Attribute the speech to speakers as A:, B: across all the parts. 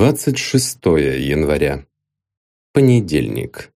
A: 26 января. Понедельник.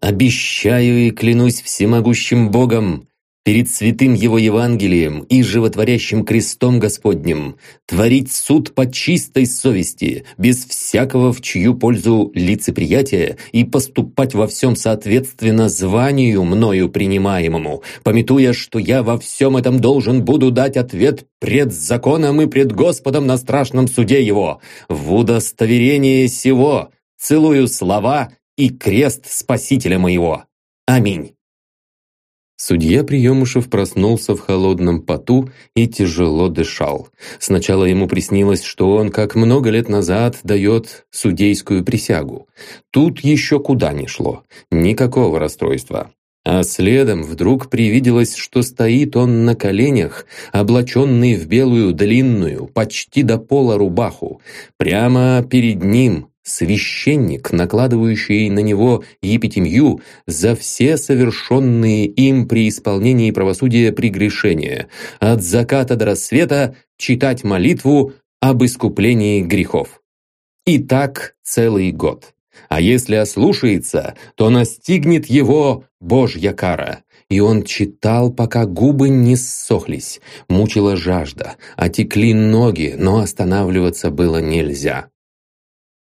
B: «Обещаю и клянусь всемогущим Богом, перед святым его Евангелием и животворящим крестом Господним, творить суд по чистой совести, без всякого в чью пользу лицеприятия, и поступать во всем соответственно званию мною принимаемому, пометуя, что я во всем этом должен буду дать ответ пред законом и пред Господом на страшном суде его. В удостоверение сего целую слова и крест Спасителя моего. Аминь.
A: Судья Приемышев проснулся в холодном поту и тяжело дышал. Сначала ему приснилось, что он, как много лет назад, дает судейскую присягу. Тут еще куда ни шло. Никакого расстройства. А следом вдруг привиделось, что стоит он на коленях, облаченный в белую длинную, почти до пола рубаху. Прямо перед ним священник, накладывающий на него епитимью за все совершенные им при исполнении правосудия прегрешения, от заката до рассвета читать молитву об искуплении грехов. И так целый год. А если ослушается, то настигнет его Божья кара. И он читал, пока губы не ссохлись, мучила жажда, отекли ноги, но останавливаться было нельзя.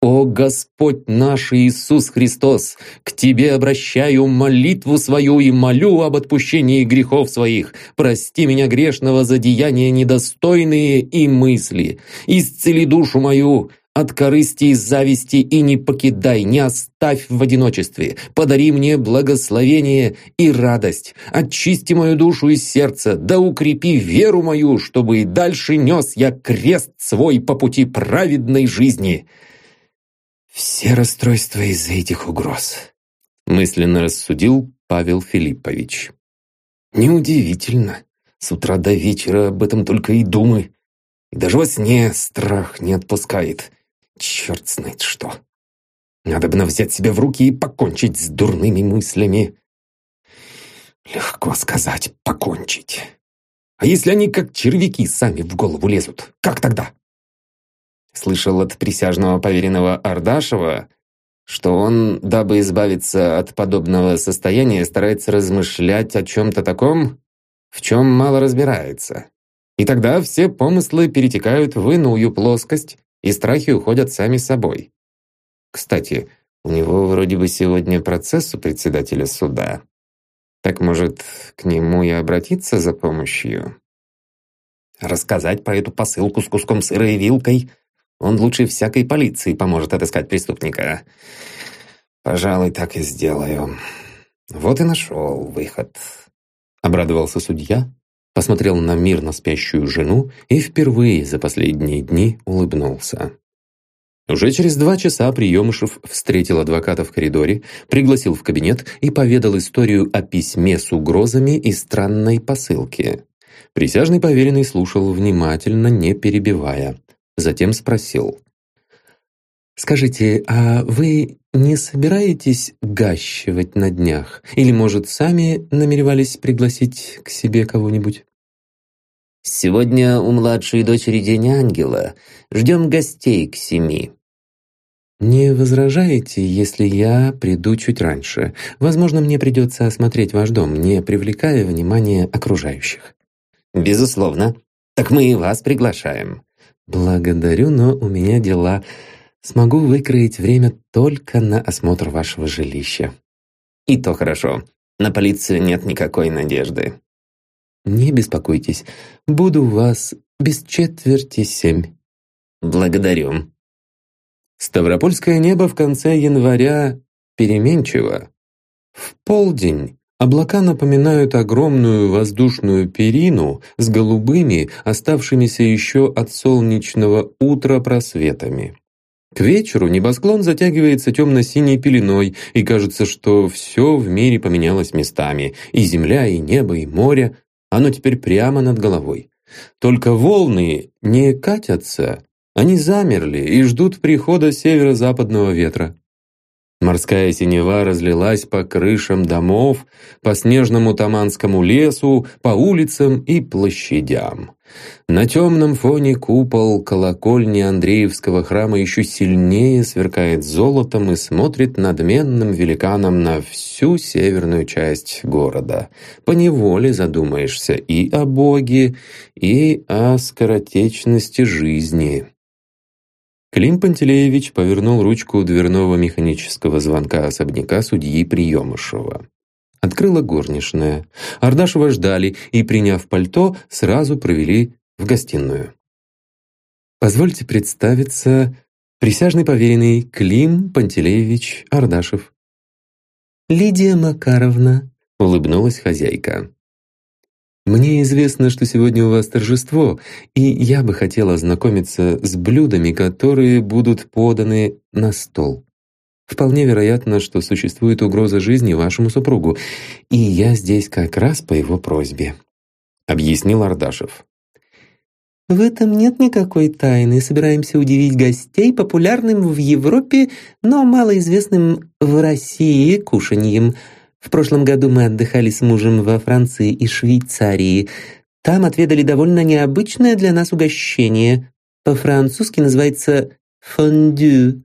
A: «О Господь наш Иисус Христос, к Тебе обращаю молитву свою и молю об отпущении грехов своих. Прости меня грешного за деяния недостойные и мысли. Исцели душу мою от корысти и зависти и не покидай, не оставь в одиночестве. Подари мне благословение и радость. Очисти мою душу и сердце, да укрепи веру мою, чтобы и дальше нес я крест свой по пути праведной жизни». Все расстройства из-за этих угроз, мысленно рассудил Павел Филиппович. Неудивительно. С утра до вечера об этом только и думы, И даже во сне страх не отпускает. Черт знает что. Надо бы взять себя в руки и покончить с дурными мыслями. Легко сказать «покончить». А если они как червяки сами в голову лезут, как тогда? Слышал от присяжного поверенного Ардашева, что он, дабы избавиться от подобного состояния, старается размышлять о чем-то таком, в чем мало разбирается. И тогда все помыслы перетекают в иную плоскость, и страхи уходят сами собой. Кстати, у него вроде бы сегодня процесс у председателя суда. Так, может, к нему и обратиться за помощью? Рассказать про эту посылку с куском сыра и вилкой – он лучше всякой полиции поможет отыскать преступника. Пожалуй, так и сделаю. Вот и нашел выход. Обрадовался судья, посмотрел на мирно спящую жену и впервые за последние дни улыбнулся. Уже через два часа Приемышев встретил адвоката в коридоре, пригласил в кабинет и поведал историю о письме с угрозами и странной посылке. Присяжный поверенный слушал внимательно, не перебивая. Затем спросил. «Скажите, а вы не собираетесь гащивать на днях? Или, может, сами намеревались пригласить к себе кого-нибудь?»
B: «Сегодня у младшей дочери День Ангела. Ждем гостей к семи»,
A: «Не возражаете, если я приду чуть раньше? Возможно, мне придется осмотреть ваш дом, не привлекая внимания окружающих».
B: «Безусловно. Так мы и вас приглашаем.
A: «Благодарю, но у меня дела. Смогу выкроить время только на осмотр вашего жилища».
B: «И то хорошо. На полицию нет никакой надежды».
A: «Не беспокойтесь. Буду у вас без четверти семь».
B: «Благодарю».
A: Ставропольское небо в конце января переменчиво. В полдень Облака напоминают огромную воздушную перину с голубыми, оставшимися еще от солнечного утра просветами. К вечеру небосклон затягивается темно-синей пеленой, и кажется, что все в мире поменялось местами. И земля, и небо, и море. Оно теперь прямо над головой. Только волны не катятся, они замерли и ждут прихода северо-западного ветра. Морская синева разлилась по крышам домов, по снежному таманскому лесу, по улицам и площадям. На темном фоне купол колокольни Андреевского храма еще сильнее сверкает золотом и смотрит надменным великаном на всю северную часть города. Поневоле задумаешься и о Боге, и о скоротечности жизни. Клим Пантелеевич повернул ручку дверного механического звонка особняка судьи Приемышева. Открыла горничная. Ардашева ждали и, приняв пальто, сразу провели в гостиную. «Позвольте представиться, присяжный поверенный Клим Пантелеевич Ардашев». «Лидия Макаровна», — улыбнулась хозяйка. «Мне известно, что сегодня у вас торжество, и я бы хотел ознакомиться с блюдами, которые будут поданы на стол. Вполне вероятно, что существует угроза жизни вашему супругу, и я здесь как раз по его просьбе», — объяснил Ардашев. «В этом нет никакой тайны. Собираемся удивить гостей популярным в Европе, но малоизвестным в России кушаньем». В прошлом году мы отдыхали с мужем во Франции и Швейцарии. Там отведали довольно необычное для нас угощение. По-французски называется «фондю».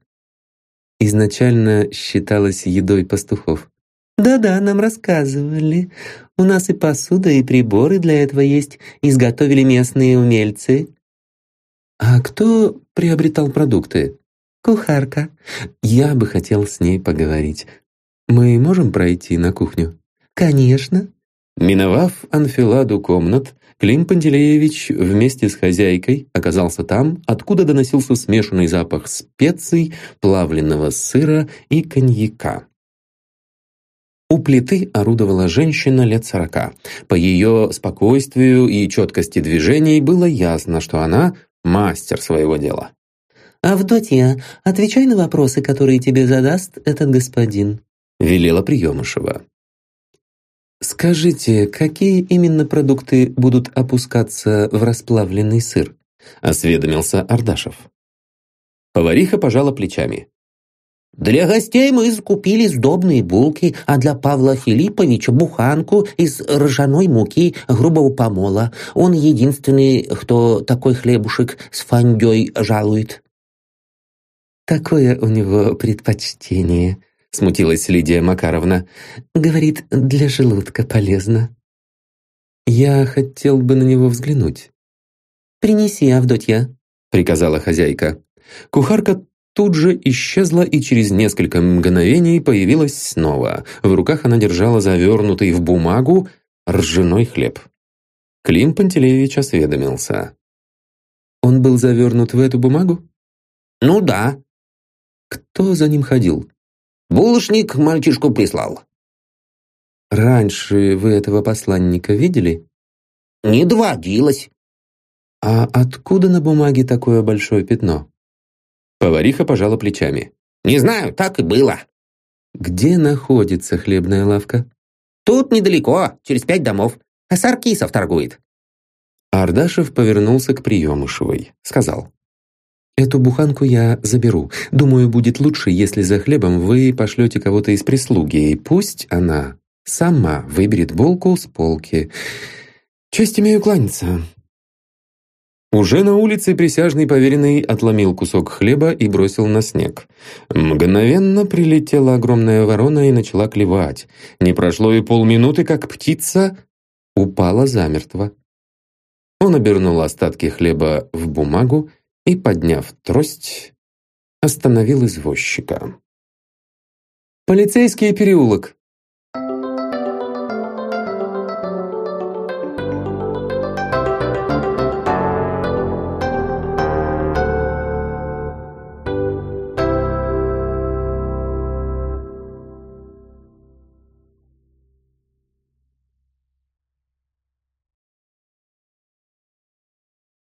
A: Изначально считалось едой пастухов. «Да-да, нам рассказывали. У нас и посуда, и приборы для этого есть. Изготовили местные умельцы». «А кто приобретал продукты?» «Кухарка». «Я бы хотел с ней поговорить. «Мы можем пройти на кухню?» «Конечно!» Миновав анфиладу комнат, Клим Пантелеевич вместе с хозяйкой оказался там, откуда доносился смешанный запах специй, плавленного сыра и коньяка. У плиты орудовала женщина лет сорока. По ее спокойствию и четкости движений было ясно, что она мастер своего дела. «Авдотья, отвечай на вопросы, которые тебе задаст этот господин», велела Приемышева. «Скажите, какие именно продукты будут опускаться в расплавленный сыр?» — осведомился Ардашев. Повариха пожала плечами.
C: «Для гостей мы закупили сдобные булки, а для Павла Филипповича буханку из ржаной муки грубого помола. Он единственный, кто такой хлебушек с фандей жалует».
B: «Такое у него предпочтение», — смутилась Лидия Макаровна. «Говорит, для желудка полезно». «Я хотел бы на него взглянуть».
C: «Принеси, Авдотья», —
A: приказала хозяйка. Кухарка тут же исчезла и через несколько мгновений появилась снова. В руках она держала завернутый в бумагу ржаной хлеб. Клим Пантелеевич осведомился.
B: «Он был завернут в эту бумагу?»
C: «Ну да».
B: «Кто за ним ходил?»
C: Булочник мальчишку прислал.
B: Раньше вы этого посланника видели?
C: Не доводилось.
B: А откуда на бумаге такое большое пятно?
A: Повариха пожала плечами.
C: Не знаю, так и было.
B: Где находится хлебная лавка?
C: Тут недалеко, через пять домов. А Саркисов торгует.
A: Ардашев повернулся к приемышевой. Сказал.
B: Эту буханку я заберу. Думаю, будет лучше, если за хлебом вы пошлете кого-то из прислуги, и пусть она сама выберет булку с полки. Честь имею кланяться».
A: Уже на улице присяжный поверенный отломил кусок хлеба и бросил на снег. Мгновенно прилетела огромная ворона и начала клевать. Не прошло и полминуты, как птица упала замертво. Он обернул остатки хлеба в бумагу и, подняв трость, остановил извозчика.
B: «Полицейский переулок»,